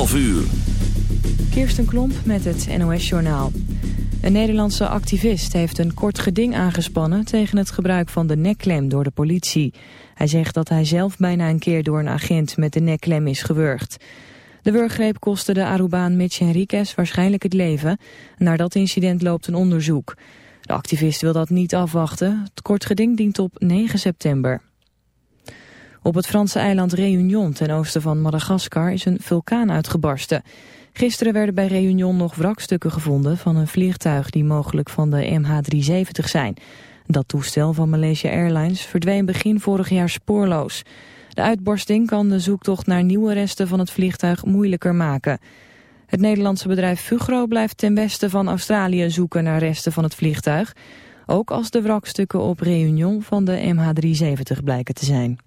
12 uur. Kirsten Klomp met het NOS-journaal. Een Nederlandse activist heeft een kort geding aangespannen... tegen het gebruik van de nekklem door de politie. Hij zegt dat hij zelf bijna een keer door een agent met de nekklem is gewurgd. De wurggreep kostte de Arubaan Mitch Henriquez waarschijnlijk het leven. Naar dat incident loopt een onderzoek. De activist wil dat niet afwachten. Het kort geding dient op 9 september. Op het Franse eiland Réunion ten oosten van Madagaskar is een vulkaan uitgebarsten. Gisteren werden bij Réunion nog wrakstukken gevonden van een vliegtuig die mogelijk van de MH370 zijn. Dat toestel van Malaysia Airlines verdween begin vorig jaar spoorloos. De uitbarsting kan de zoektocht naar nieuwe resten van het vliegtuig moeilijker maken. Het Nederlandse bedrijf Fugro blijft ten westen van Australië zoeken naar resten van het vliegtuig. Ook als de wrakstukken op Réunion van de MH370 blijken te zijn.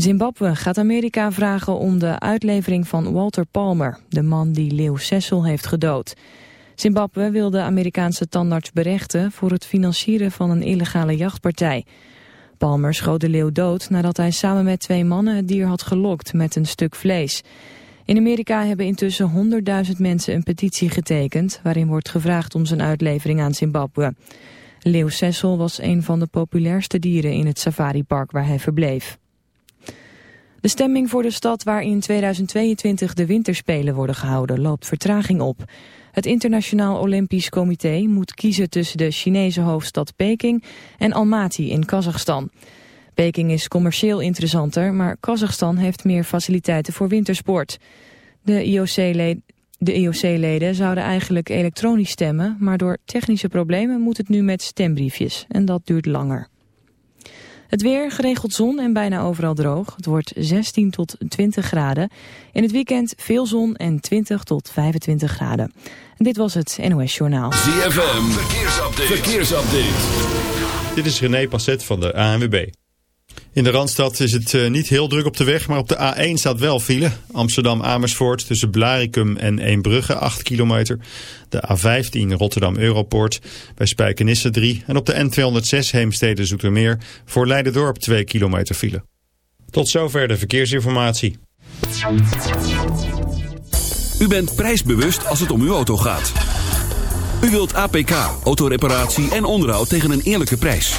Zimbabwe gaat Amerika vragen om de uitlevering van Walter Palmer, de man die Leeuw Cecil heeft gedood. Zimbabwe wil de Amerikaanse tandarts berechten voor het financieren van een illegale jachtpartij. Palmer schoot de leeuw dood nadat hij samen met twee mannen het dier had gelokt met een stuk vlees. In Amerika hebben intussen 100.000 mensen een petitie getekend... waarin wordt gevraagd om zijn uitlevering aan Zimbabwe. Leeuw Cecil was een van de populairste dieren in het safaripark waar hij verbleef. De stemming voor de stad waar in 2022 de winterspelen worden gehouden loopt vertraging op. Het Internationaal Olympisch Comité moet kiezen tussen de Chinese hoofdstad Peking en Almaty in Kazachstan. Peking is commercieel interessanter, maar Kazachstan heeft meer faciliteiten voor wintersport. De IOC-leden IOC zouden eigenlijk elektronisch stemmen, maar door technische problemen moet het nu met stembriefjes en dat duurt langer. Het weer, geregeld zon en bijna overal droog. Het wordt 16 tot 20 graden. In het weekend veel zon en 20 tot 25 graden. En dit was het NOS Journaal. ZFM, verkeersupdate. verkeersupdate. Dit is René Passet van de ANWB. In de Randstad is het eh, niet heel druk op de weg, maar op de A1 staat wel file. Amsterdam-Amersfoort tussen Blarikum en Eembrugge 8 kilometer. De A15 Rotterdam-Europoort bij Spijkenisse 3. En op de N206 Heemstede-Zoetermeer voor Leidendorp 2 kilometer file. Tot zover de verkeersinformatie. U bent prijsbewust als het om uw auto gaat. U wilt APK, autoreparatie en onderhoud tegen een eerlijke prijs.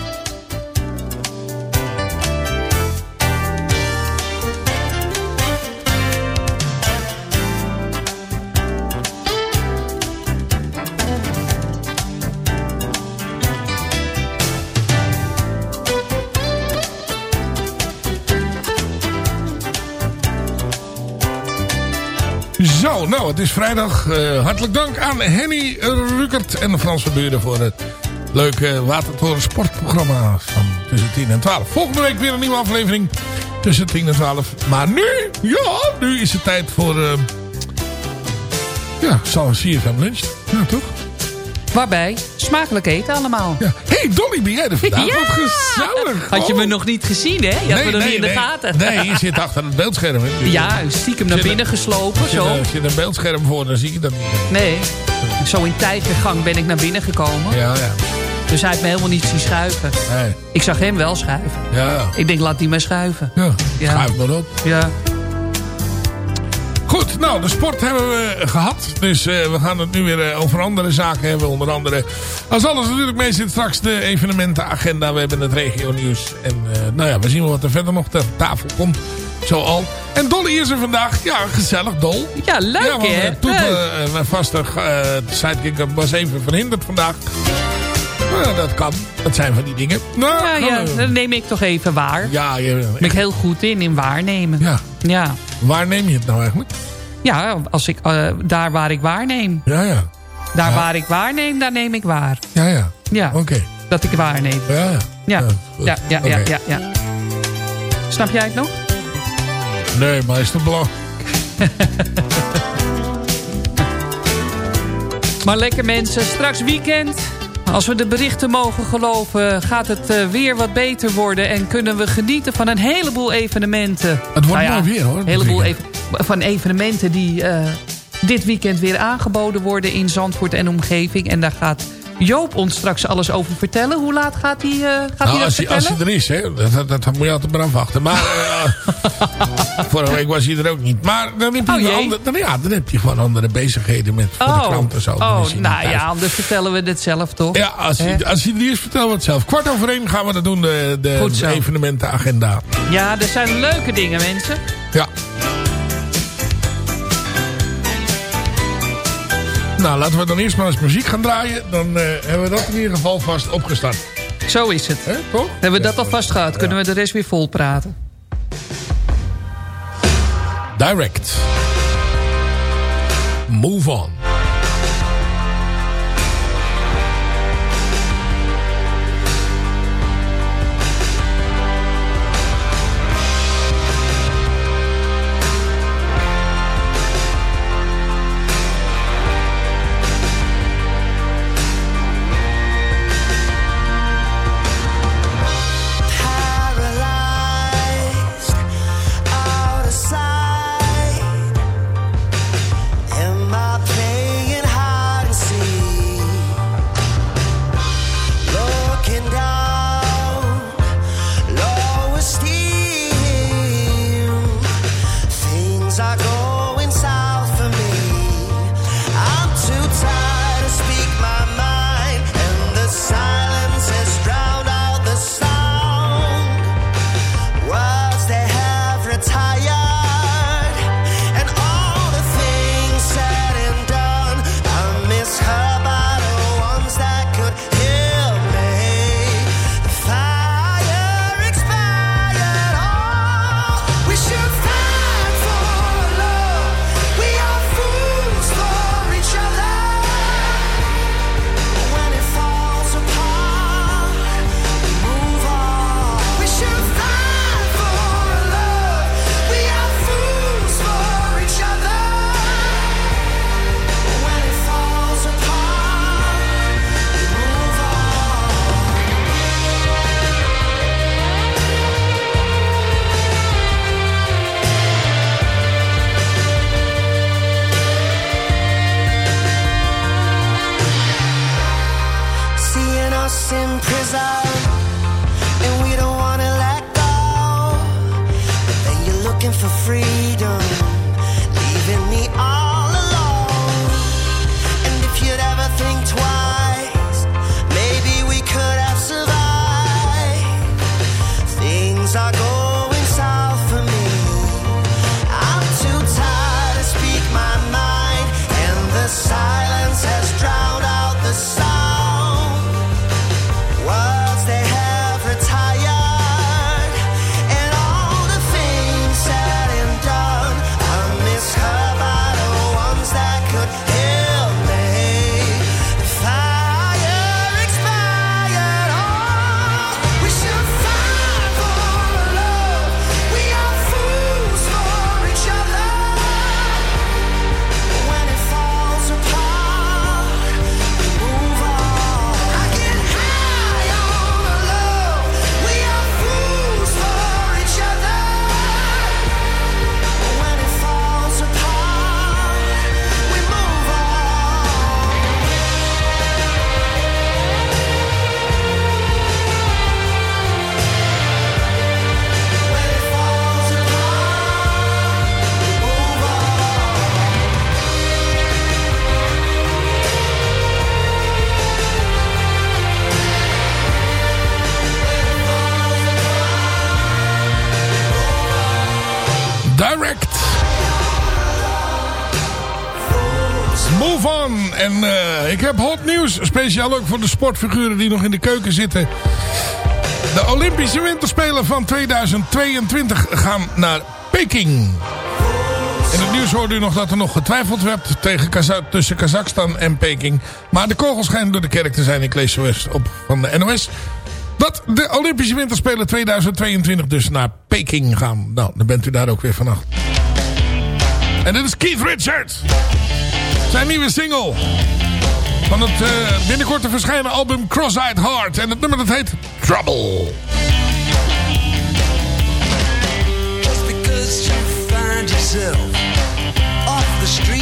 Nou, het is vrijdag. Eh, hartelijk dank aan Henny Rukert en Frans van Buren voor het leuke Watertoren sportprogramma van tussen 10 en 12. Volgende week weer een nieuwe aflevering tussen 10 en 12. Maar nu, ja, nu is het tijd voor... Uh, ja, zal een CFM lunch. Ja, toch? Waarbij? Smakelijk eten allemaal. Ja. hey, Dolly, ben jij er vandaag? Ja! Wat gezellig. Had je me nog niet gezien, hè? Je had me nog niet in de nee. gaten. Nee, je zit achter het beeldscherm. Hè. Ja, stiekem naar binnen geslopen, Als je, zo. als je een beeldscherm voor, dan zie je dat niet. Nee, zo in tijgergang ben ik naar binnen gekomen. Ja, ja. Dus hij heeft me helemaal niet zien schuiven. Nee. Ik zag hem wel schuiven. Ja, Ik denk, laat die maar schuiven. ja. Ja. Schuif maar op. Ja. Goed, nou, de sport hebben we gehad. Dus eh, we gaan het nu weer eh, over andere zaken hebben. Onder andere, als alles natuurlijk mee zit, straks de evenementenagenda. We hebben het regio nieuws. En eh, nou ja, we zien wel wat er verder nog ter tafel komt. Zo al. En Dolly is er vandaag. Ja, gezellig, Dol. Ja, leuk, ja, want, hè? Toet, Leuk. mijn vaste sidekick was even verhinderd vandaag. Nou, dat kan. Dat zijn van die dingen. Nou, Ja, ja, eh, dat neem ik toch even waar. ja, Ben ik heel goed in, in waarnemen. ja. Ja, Waar neem je het nou eigenlijk? ja als ik, eh, daar waar ik waarneem. Ja, ja. Daar Ja. waar ik waarneem, daar neem ik waar. Ja, ja. Ja, Oké. dat ik waarneem. Ja, ja. Ja, ja, ja, ja, ja, ja. Snap jij het nog? Nee, maar is het belang? Maar lekker mensen, straks weekend. Als we de berichten mogen geloven, gaat het eh, weer wat beter worden. En kunnen we genieten van een heleboel evenementen. Het wordt Nou mooi weer, hoor, Een heleboel even, van evenementen die eh, dit weekend weer aangeboden worden in Zandvoort en omgeving. En daar gaat Joop ons straks alles over vertellen. Hoe laat gaat hij, eh gaat Nou, dat als, hij, als vertellen? hij er is, hè, dat, dat, dat moet je altijd maar afwachten. Maar eh, vorige week was hij er ook niet. Maar dan heb je, Oh, een jee. ander, dan, ja, dan heb je gewoon andere bezigheden met voor de krant en zo. Dan oh nou ja, anders vertellen we dit zelf toch? Ja, als hij, als hij er is, vertel we het zelf. Kwart over één gaan we dat doen, de, de, de evenementenagenda. Ja, er zijn leuke dingen mensen. Ja. Nou, laten we dan eerst maar eens muziek gaan draaien. Dan eh, hebben we dat in ieder geval vast opgestart. Zo is het. Toch? Hebben we dat alvast gehad, kunnen we de rest weer vol praten. Direct. Move on. Move on. En eh, ik heb hot nieuws. Speciaal ook voor de sportfiguren die nog in de keuken zitten. De Olympische Winterspelen van 2022 gaan naar Peking. In het nieuws hoorde u nog dat er nog getwijfeld werd tegen tussen Kazachstan en Peking. Maar de kogel schijnt door de kerk te zijn. Ik lees zo op van de NOS. Dat de Olympische Winterspelen 2022 dus naar Peking gaan. Nou, dan bent u daar ook weer vanaf. En dit is Keith Richards. Zijn nieuwe single. Van het uh, binnenkort te verschijnen album Cross-Eyed Heart. En het nummer dat heet Trouble. Just because you find yourself off the streets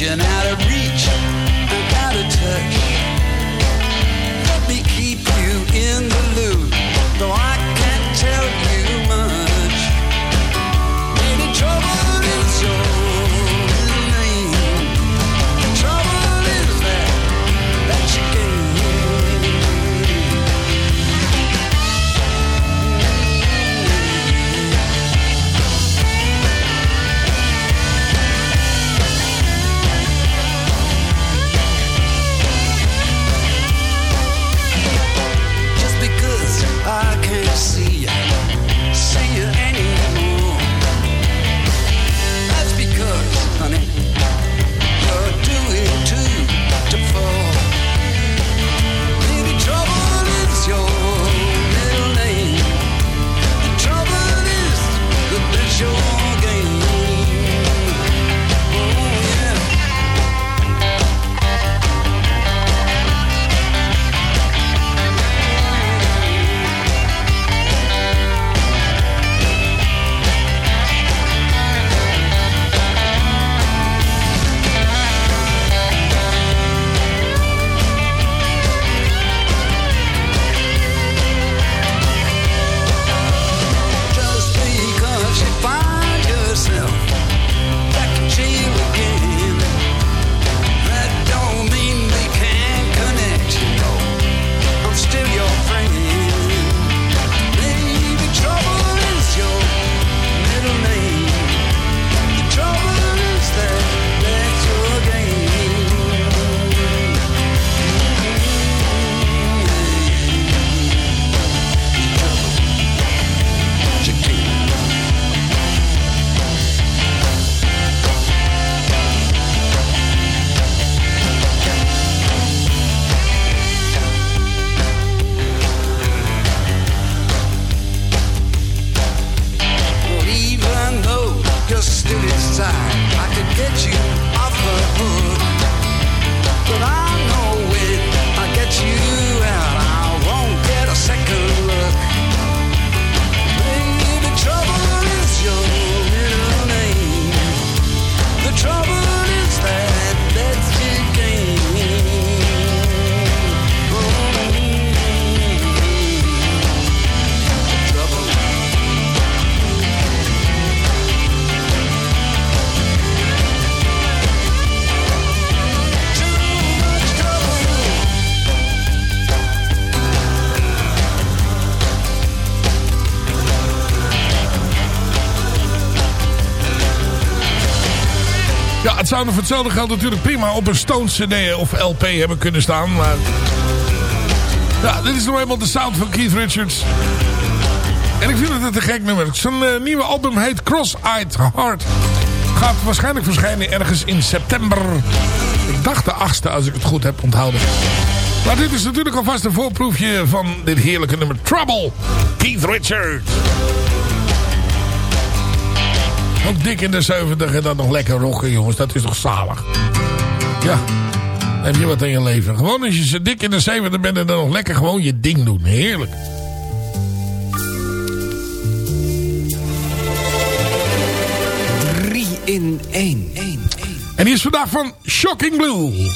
circulation, out of Ja, het zou nog voor hetzelfde geld natuurlijk prima op een Stones CD of LP hebben kunnen staan. Maar ja, dit is nog eenmaal de sound van Keith Richards. En ik vind het een gek nummer. Zijn eh, nieuwe album heet Cross-Eyed Heart. Gaat waarschijnlijk verschijnen ergens in september. Ik dacht de 8e als ik het goed heb onthouden. Maar dit is natuurlijk alvast een voorproefje van dit heerlijke nummer Trouble. Keith Richards. Ook dik in de 70 en dan nog lekker rocken, jongens. Dat is toch zalig. Ja, dan heb je wat in je leven. Gewoon als je zo dik in de 70 bent en dan nog lekker gewoon je ding doen. Heerlijk. Drie in één. En die is vandaag van Shocking Blue.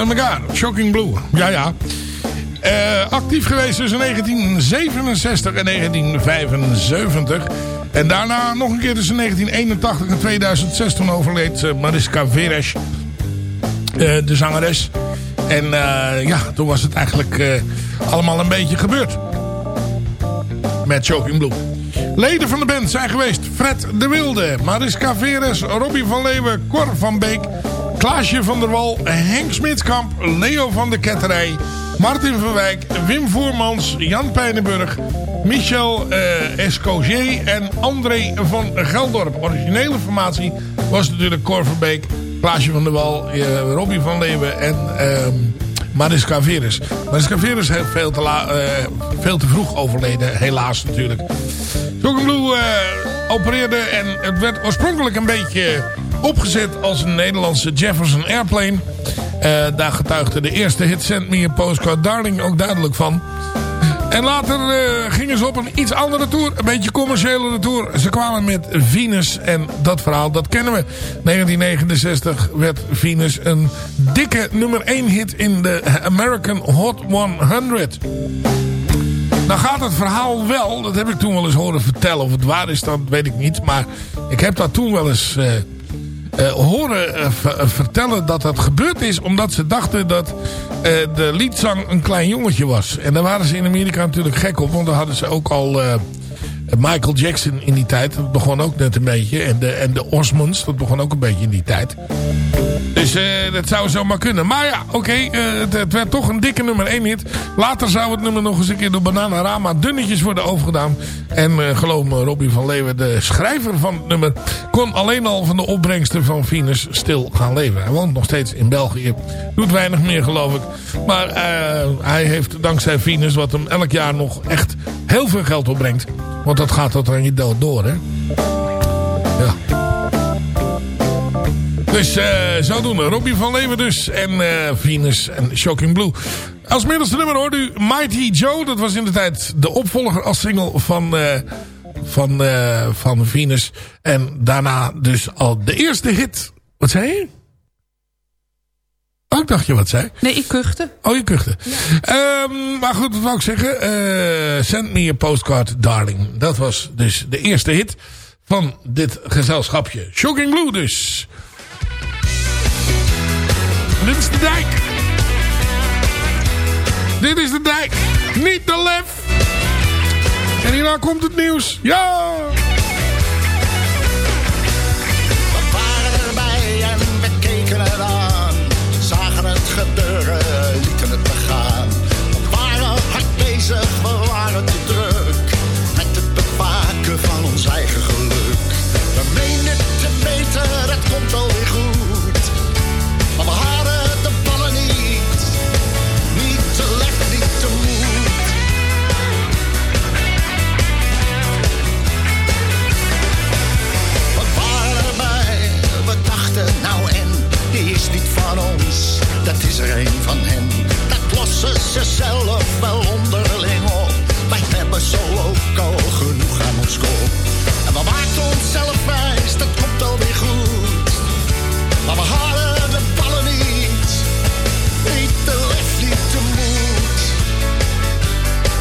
Achter elkaar. Shocking Blue, ja ja. Eh, actief geweest tussen 1967 en 1975. En daarna nog een keer tussen 1981 en 2006. Toen overleed uh, Mariska Veres, uh, de zangeres. En ja, toen was het eigenlijk allemaal een beetje gebeurd. Met Shocking Blue. Leden van de band zijn geweest Fred de Wilde, Mariska Veres, Robbie van Leeuwen, Cor van Beek, Klaasje van der Wal, Henk Smitskamp, Leo van de Ketterij, Martin van Wijk, Wim Voermans, Jan Pijnenburg, Michel uh, en André van Geldorp. Originele formatie was natuurlijk Cor van Beek, Klaasje van der Wal, uh, Robbie van Leeuwen en uh, Mariska Veres. Mariska Veres heeft veel te, uh, veel te vroeg overleden, helaas natuurlijk. Blue opereerde en het werd oorspronkelijk een beetje opgezet als een Nederlandse Jefferson Airplane. Uh, daar getuigde de eerste hit Send Me a Postcard Darling ook duidelijk van. En later uh, gingen ze op een iets andere tour. Een beetje commerciële tour. Ze kwamen met Venus. En dat verhaal, dat kennen we. 1969 werd Venus een dikke nummer 1 hit in de American Hot 100. Nou gaat het verhaal wel, dat heb ik toen wel eens horen vertellen. Of het waar is, dat weet ik niet. Maar ik heb dat toen wel eens... Uh, uh, horen uh, vertellen dat dat gebeurd is omdat ze dachten dat de liedzang een klein jongetje was. En daar waren ze in Amerika natuurlijk gek op, want daar hadden ze ook al Michael Jackson in die tijd. Dat begon ook net een beetje. En de, en de Osmonds, dat begon ook een beetje in die tijd. Dus uh, dat zou zomaar kunnen. Maar ja, oké, uh, het, werd toch een dikke nummer 1 hit. Later zou het nummer nog eens een keer door Bananarama dunnetjes worden overgedaan. En uh, geloof me, Robbie van Leeuwen, de schrijver van het nummer... kon alleen al van de opbrengsten van Venus stil gaan leven. Hij woont nog steeds in België. Doet weinig meer, geloof ik. Maar hij heeft dankzij Venus, wat hem elk jaar nog echt heel veel geld opbrengt... Want dat gaat tot aan je dood door, hè? Dus uh, zodoende. Robbie van Leeuwen dus. En uh, Venus en Shocking Blue. Als middelste nummer hoort u Mighty Joe. Dat was in de tijd de opvolger als single van, uh, van, van Venus. En daarna dus al de eerste hit. Wat zei je? Oh, ik dacht je wat zei. Nee, ik kuchte. Oh, je kuchte. Ja. Um, maar goed, wat wou ik zeggen? Uh, send me a postcard, darling. Dat was dus de eerste hit van dit gezelschapje. Shocking Blue dus. Dit is de dijk. Dit is de dijk. Niet de lef. En hierna komt het nieuws. Ja! Ze zelf wel onderling op. Wij hebben zo ook al genoeg aan ons kop. En we maakten onszelf wijs, dat komt alweer goed. Maar we hadden de ballen niet. Niet te lef, niet te moed.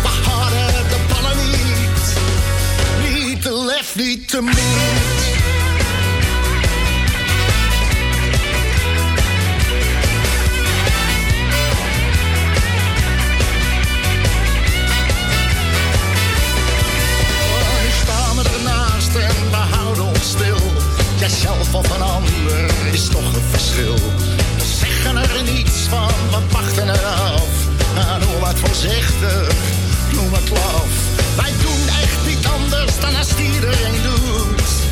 We hadden de ballen niet. Niet te lef, niet te moed. Of een ander is toch een verschil. We zeggen er niets van, we wachten eraf. Ah, Noem het voorzichtig, noem het laf. Wij doen echt niet anders dan als iedereen doet.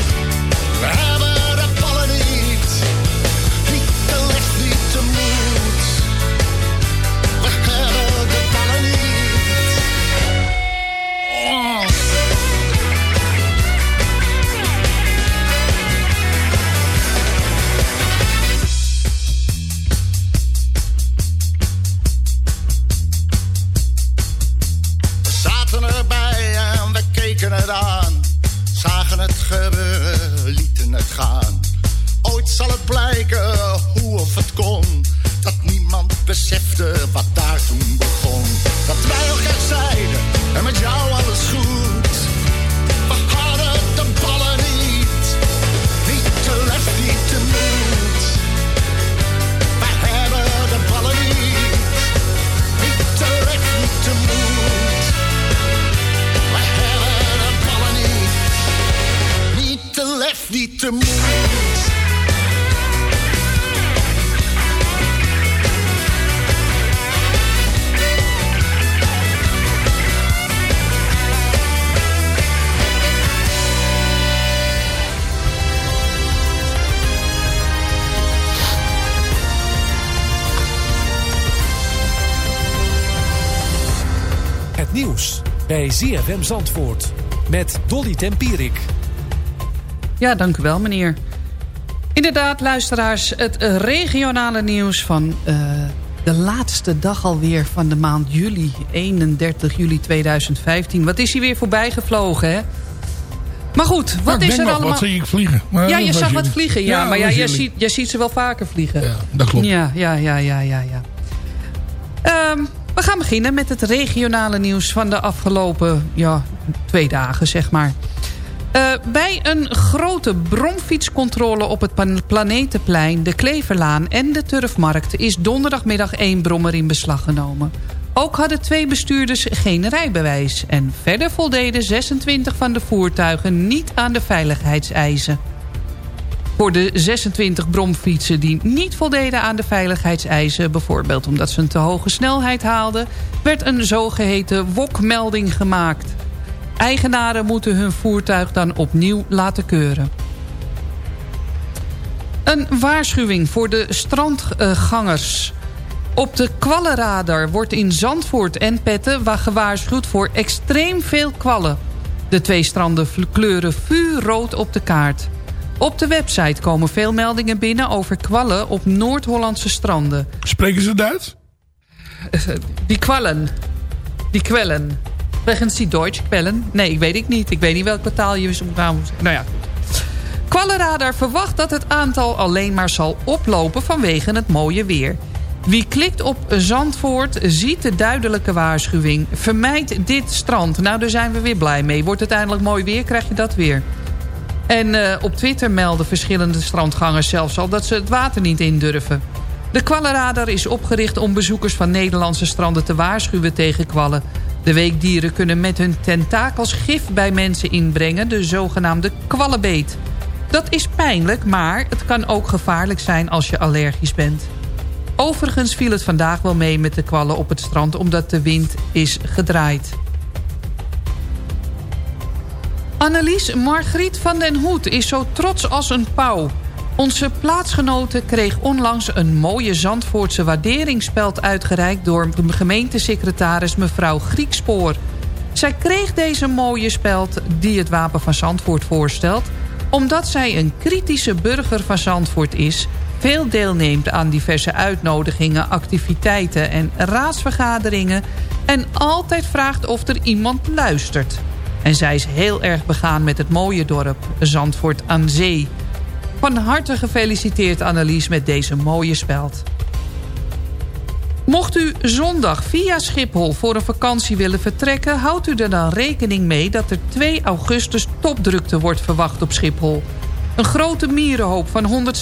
ZFM Zandvoort met Dolly Tempierik. Ja, dank u wel, meneer. Inderdaad, luisteraars, het regionale nieuws van eh, de laatste dag alweer van de maand juli. 31 juli 2015. Wat is hij weer voorbij gevlogen, hè? Maar goed, wat is er nog, allemaal... Wat zie ik vliegen? Maar ja, je zag wat vliegen, ja. maar ja, jullie. ziet, jij ziet ze wel vaker vliegen. Ja, dat klopt. Ja, ja, ja, ja, ja. ja. We gaan beginnen met het regionale nieuws van de afgelopen ja, twee dagen, zeg maar. Eh, bij een grote bromfietscontrole op het Planetenplein, de Kleverlaan en de Turfmarkt... is donderdagmiddag één brommer in beslag genomen. Ook hadden twee bestuurders geen rijbewijs. En verder voldeden 26 van de voertuigen niet aan de veiligheidseisen. Voor de 26 bromfietsen die niet voldeden aan de veiligheidseisen... bijvoorbeeld omdat ze een te hoge snelheid haalden... werd een zogeheten wokmelding gemaakt. Eigenaren moeten hun voertuig dan opnieuw laten keuren. Een waarschuwing voor de strandgangers. Op de kwallenradar wordt in Zandvoort en Petten waar gewaarschuwd voor extreem veel kwallen. De twee stranden kleuren vuurrood op de kaart. Op de website komen veel meldingen binnen over kwallen op Noord-Hollandse stranden. Spreken ze Duits? Die kwallen. Die kwellen. Wegens die Deutsch kwellen? Nee, ik weet ik niet. Ik weet niet welke taal je moet Nou ja, goed. Kwallenradar verwacht dat het aantal alleen maar zal oplopen vanwege het mooie weer. Wie klikt op Zandvoort ziet de duidelijke waarschuwing. Vermijd dit strand. Nou, daar zijn we weer blij mee. Wordt het eindelijk mooi weer, krijg je dat weer. En eh, op Twitter melden verschillende strandgangers zelfs al... dat ze het water niet in durven. De kwallenradar is opgericht om bezoekers van Nederlandse stranden te waarschuwen tegen kwallen. De weekdieren kunnen met hun tentakels gif bij mensen inbrengen, de zogenaamde kwallenbeet. Dat is pijnlijk, maar het kan ook gevaarlijk zijn als je allergisch bent. Overigens viel het vandaag wel mee met de kwallen op het strand... omdat de wind is gedraaid. Annelies Margriet van den Hoed is zo trots als een pauw. Onze plaatsgenote kreeg onlangs een mooie Zandvoortse waarderingsspeld uitgereikt... door gemeentesecretaris mevrouw Griekspoor. Zij kreeg deze mooie speld die het Wapen van Zandvoort voorstelt... omdat zij een kritische burger van Zandvoort is... veel deelneemt aan diverse uitnodigingen, activiteiten en raadsvergaderingen... en altijd vraagt of er iemand luistert. En zij is heel erg begaan met het mooie dorp Zandvoort aan Zee... Van harte gefeliciteerd Annelies met deze mooie speld. Mocht u zondag via Schiphol voor een vakantie willen vertrekken... houdt u er dan rekening mee dat er 2 augustus topdrukte wordt verwacht op Schiphol. Een grote mierenhoop van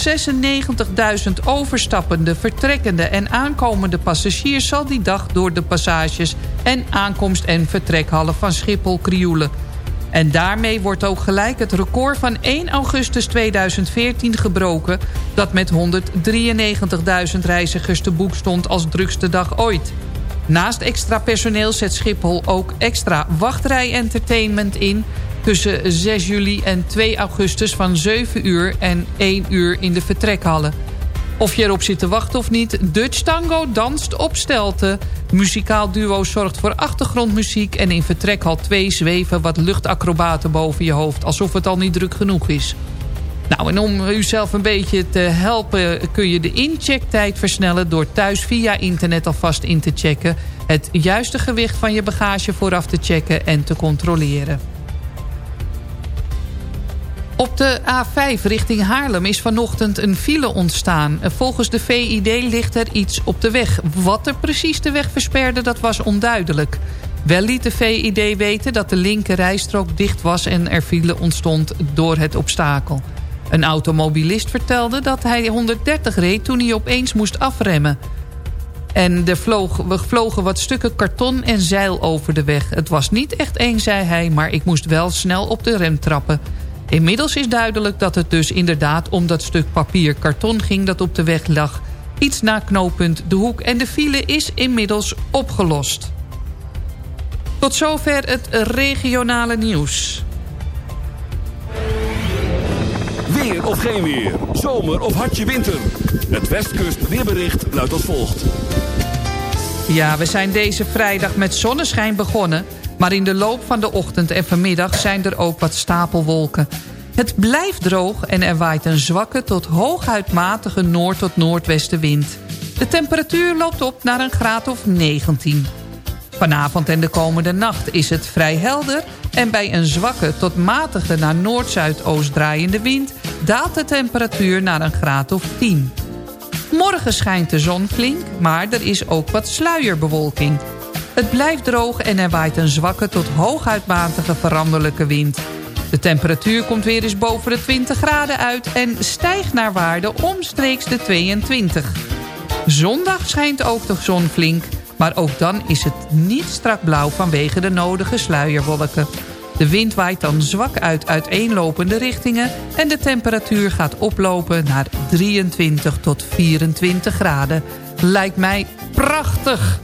196.000 overstappende, vertrekkende en aankomende passagiers... zal die dag door de passages en aankomst- en vertrekhallen van Schiphol krioelen... En daarmee wordt ook gelijk het record van 1 augustus 2014 gebroken... dat met 193.000 reizigers te boek stond als drukste dag ooit. Naast extra personeel zet Schiphol ook extra wachtrij-entertainment in... tussen 6 juli en 2 augustus van 7 uur en 1 uur in de vertrekhallen. Of je erop zit te wachten of niet, Dutch Tango danst op stelten. Muzikaal duo zorgt voor achtergrondmuziek... en in vertrekhal 2 zweven wat luchtacrobaten boven je hoofd... alsof het al niet druk genoeg is. Nou, en om uzelf een beetje te helpen... kun je de inchecktijd versnellen... door thuis via internet alvast in te checken... het juiste gewicht van je bagage vooraf te checken en te controleren. Op de A5 richting Haarlem is vanochtend een file ontstaan. Volgens de VID ligt er iets op de weg. Wat er precies de weg versperde, dat was onduidelijk. Wel liet de VID weten dat de linker rijstrook dicht was... en er file ontstond door het obstakel. Een automobilist vertelde dat hij 130 reed toen hij opeens moest afremmen. En er vloog, vlogen wat stukken karton en zeil over de weg. Het was niet echt één, zei hij, maar ik moest wel snel op de rem trappen. Inmiddels is duidelijk dat het dus inderdaad om dat stuk papier karton ging dat op de weg lag. Iets na knooppunt De Hoek en de file is inmiddels opgelost. Tot zover het regionale nieuws. Weer of geen weer. Zomer of hartje winter. Het Westkust weerbericht luidt als volgt. Ja, we zijn deze vrijdag met zonneschijn begonnen... maar in de loop van de ochtend en vanmiddag zijn er ook wat stapelwolken. Het blijft droog en er waait een zwakke tot hooguit matige noord- tot noordwestenwind. De temperatuur loopt op naar een graad of 19. Vanavond en de komende nacht is het vrij helder... en bij een zwakke tot matige naar noord-zuidoost draaiende wind... daalt de temperatuur naar een graad of 10. Morgen schijnt de zon flink, maar er is ook wat sluierbewolking. Het blijft droog en er waait een zwakke tot hooguit matige veranderlijke wind. De temperatuur komt weer eens boven de 20 graden uit... en stijgt naar waarde omstreeks de 22. Zondag schijnt ook de zon flink... maar ook dan is het niet strak blauw vanwege de nodige sluierwolken. De wind waait dan zwak uit uiteenlopende richtingen... en de temperatuur gaat oplopen naar 23 tot 24 graden. Lijkt mij prachtig!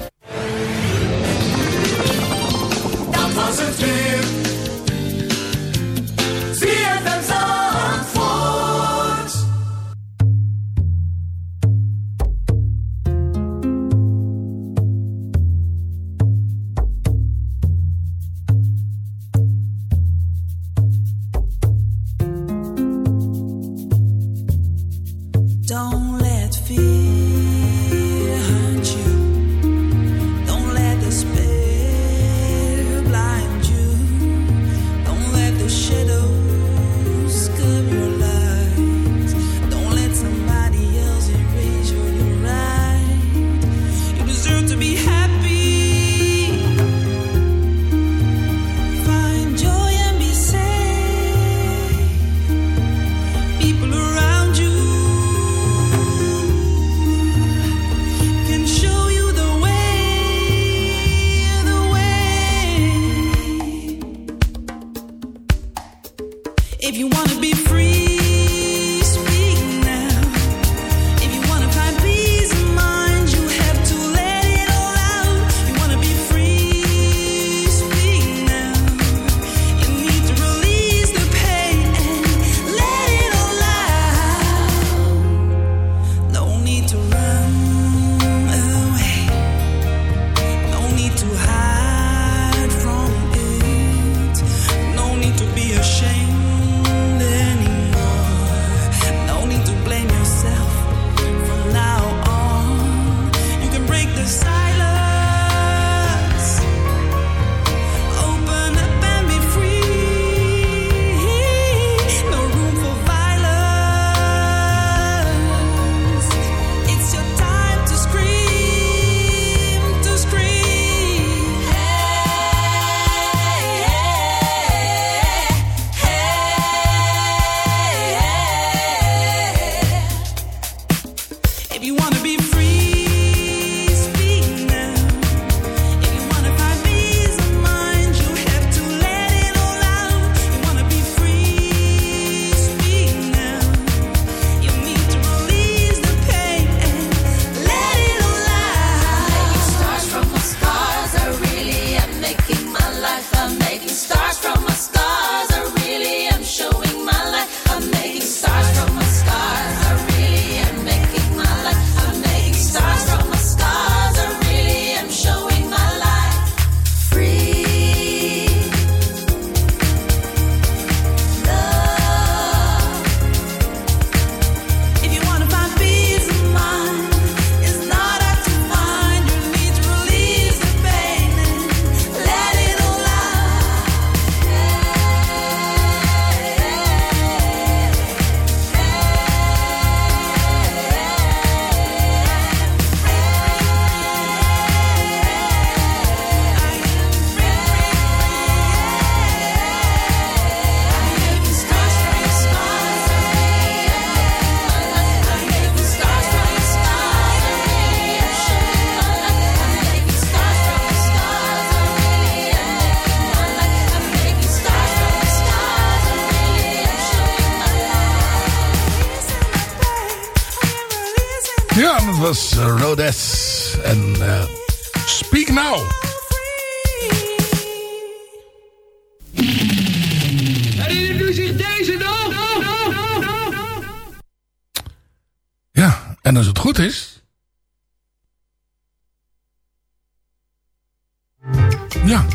Ja.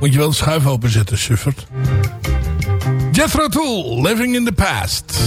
Moet je wel de schuif openzetten, suffert. Jethro Tool, Living in the Past.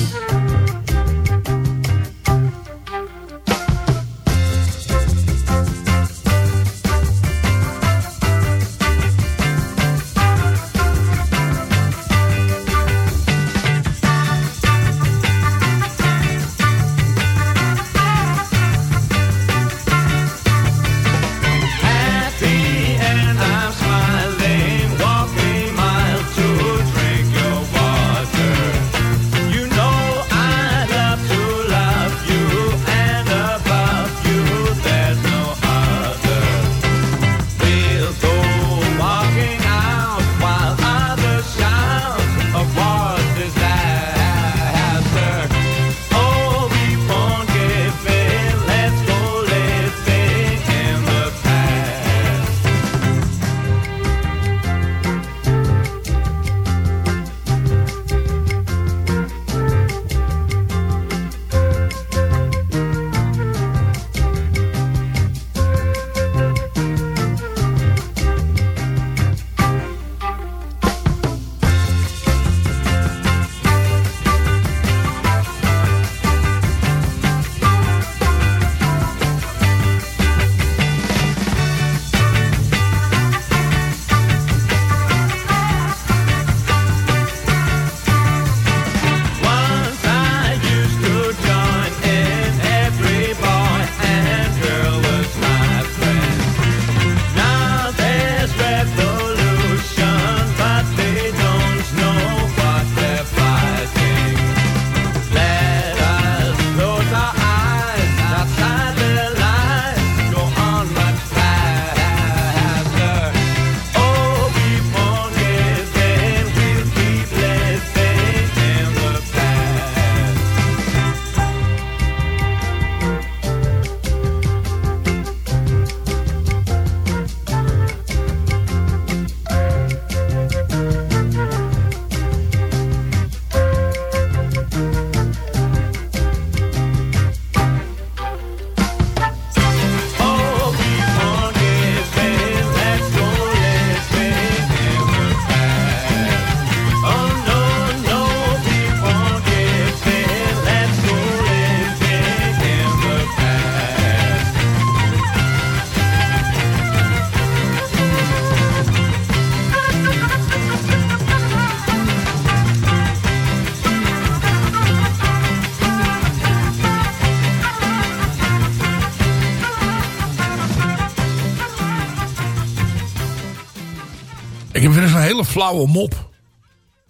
hele flauwe mop.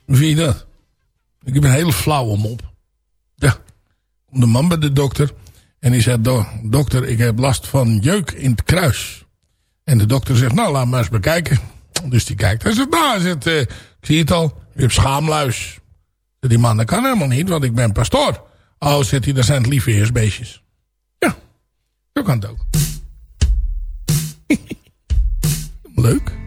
Hoe vind je dat? Ik heb een hele flauwe mop. Ja. Komt de man bij de dokter. En die zegt, dokter, ik heb last van jeuk in het kruis. En de dokter zegt, nou, laat maar eens bekijken. Dus die kijkt. Nou, hij zegt, nou, zit, uh, zie het al. Je hebt schaamluis. Die man, dat kan helemaal niet, want ik ben pastoor. Oh, zit hij, dat zijn het lieveheersbeestjes. Ja, zo kan het ook. Leuk.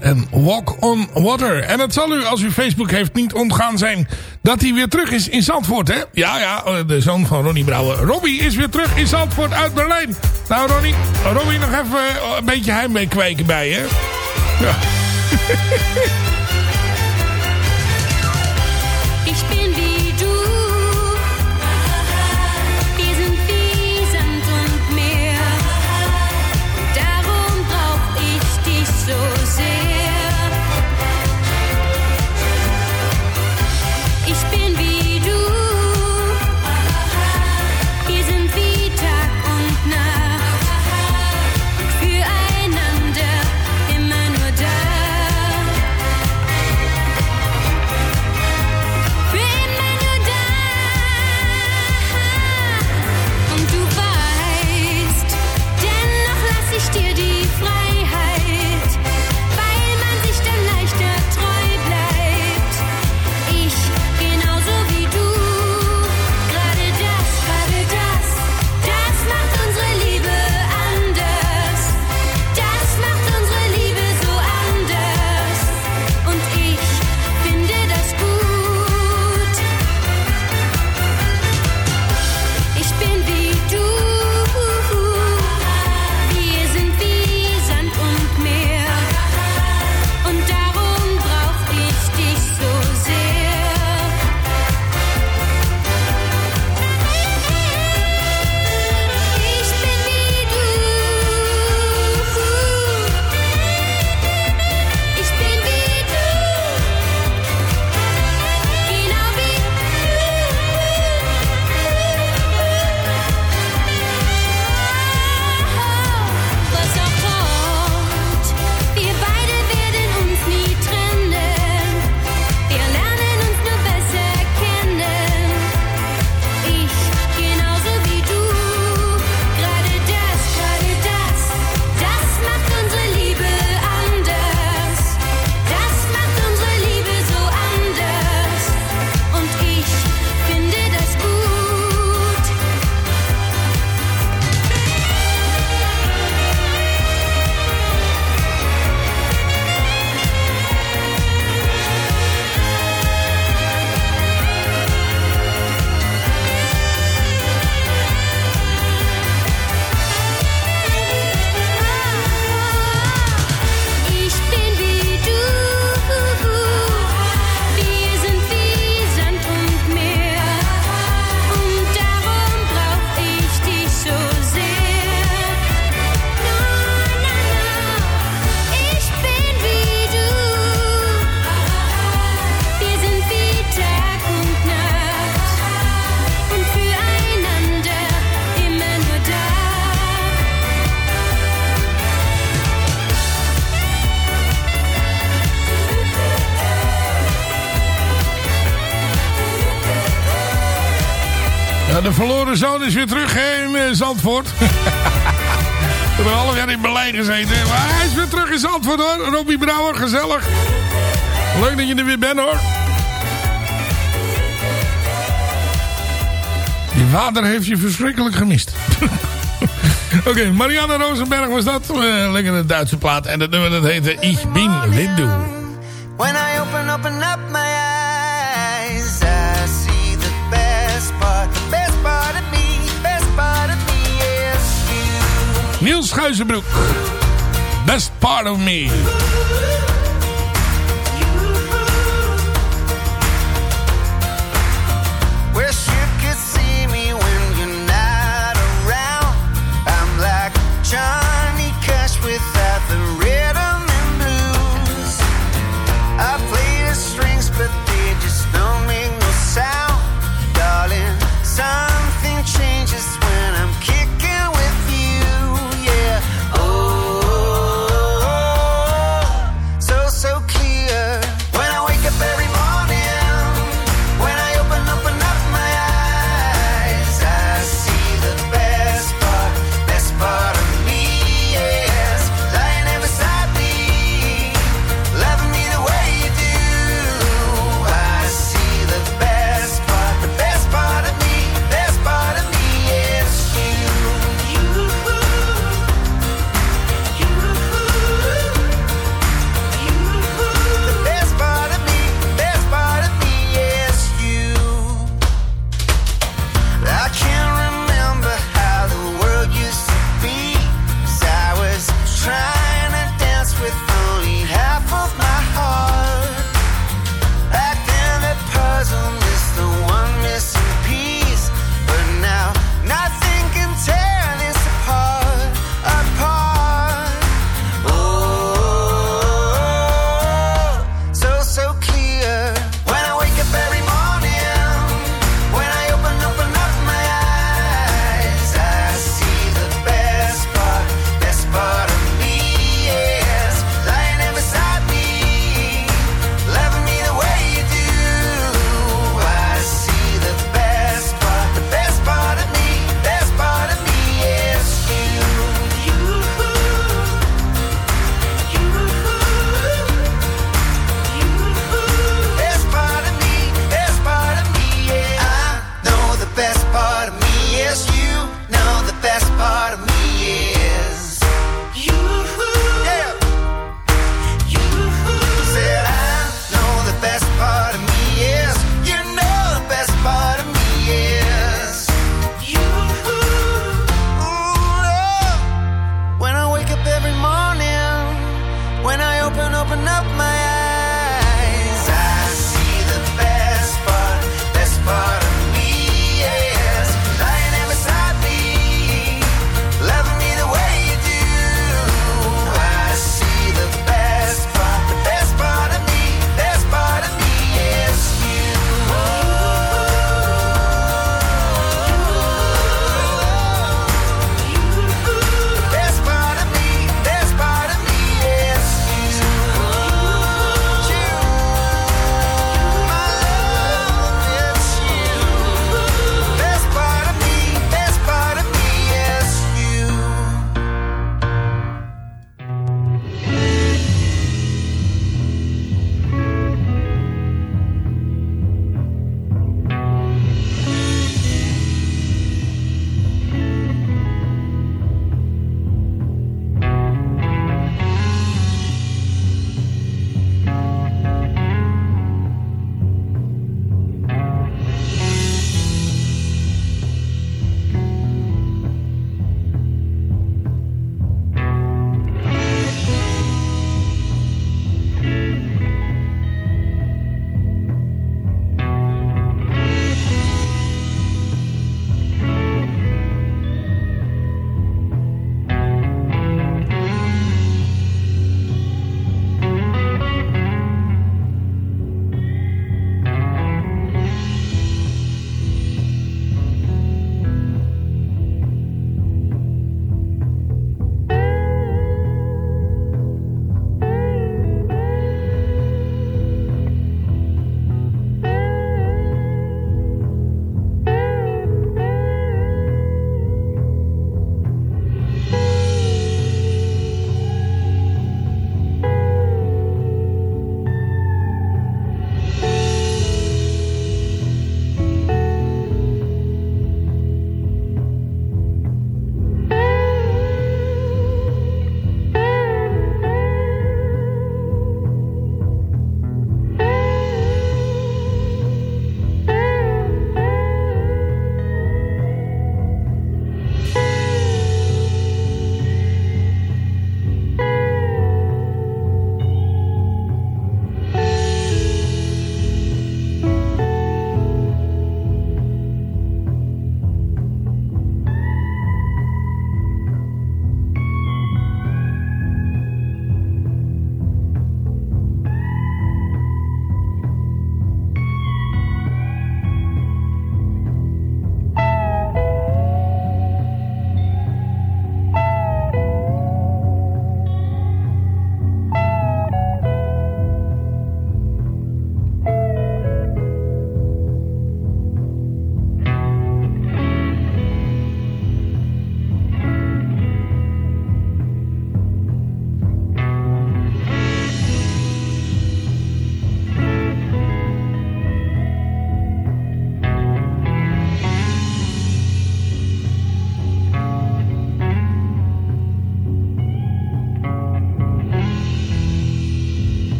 En Walk on Water. En het zal u, als u Facebook heeft, niet ontgaan zijn dat hij weer terug is in Zandvoort, hè? Ja, ja, eh, de zoon van Ronnie Brouwer. Robbie is weer terug in Zandvoort uit Berlijn. Nou, Ronnie, Robbie nog even eh, een beetje heimwee kweken bij, hè? Ja. Dus is weer terug in eh, Zandvoort. We hebben een half jaar in Berlijn gezeten. Maar hij is weer terug in Zandvoort hoor. Robbie Brouwer, gezellig. Leuk dat je er weer bent hoor. Je vader heeft je verschrikkelijk gemist. Oké, Marianne Rosenberg was dat. Eh, lekker een Duitse plaat. En dat nummer dat heette Ich bin Window. Huizenbroek. Best part of me.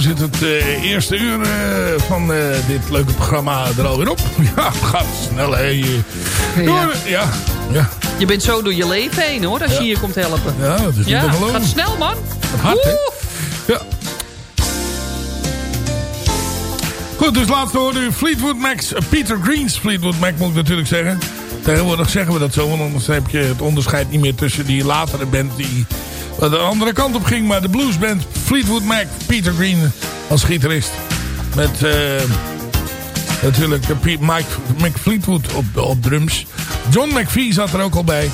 Zo zit het eh, eerste uur eh, van eh, dit leuke programma er alweer op. Ja, gaat snel, hè. Je- Ja. ja, ja. Je bent zo door je leven heen hoor, als je hier komt helpen. Ja, dat is niet Ja, te geloven. gaat snel man. Hard, hè? Oeh. Ja. Goed, dus laatst hoorde u Fleetwood Mac's, Peter Green's Fleetwood Mac moet ik natuurlijk zeggen. Tegenwoordig zeggen we dat zo, want anders heb je het onderscheid niet meer tussen die latere band die wat de andere kant op ging. Maar de bluesband Fleetwood Mac, Peter Green als gitarist. Met eh, natuurlijk eh, Mike McFleetwood op, drums. John McVie zat er ook al bij.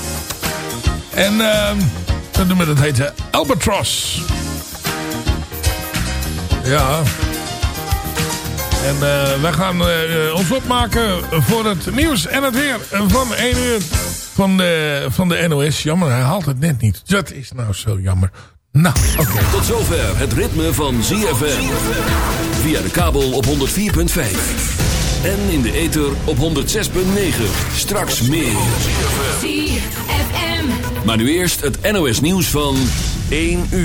En ehm dat nummer dat heette Albatross. Ja. En eh, wij gaan eh, ons opmaken voor het nieuws en het weer van 1 uur van de, van de NOS. Jammer, hij haalt het net niet. Dat is nou zo jammer. Nou, oké. Tot zover het ritme van ZFM. Via de kabel op 104.5. En in de ether op 106.9. Straks meer. ZFM. Maar nu eerst het NOS nieuws van 1 uur.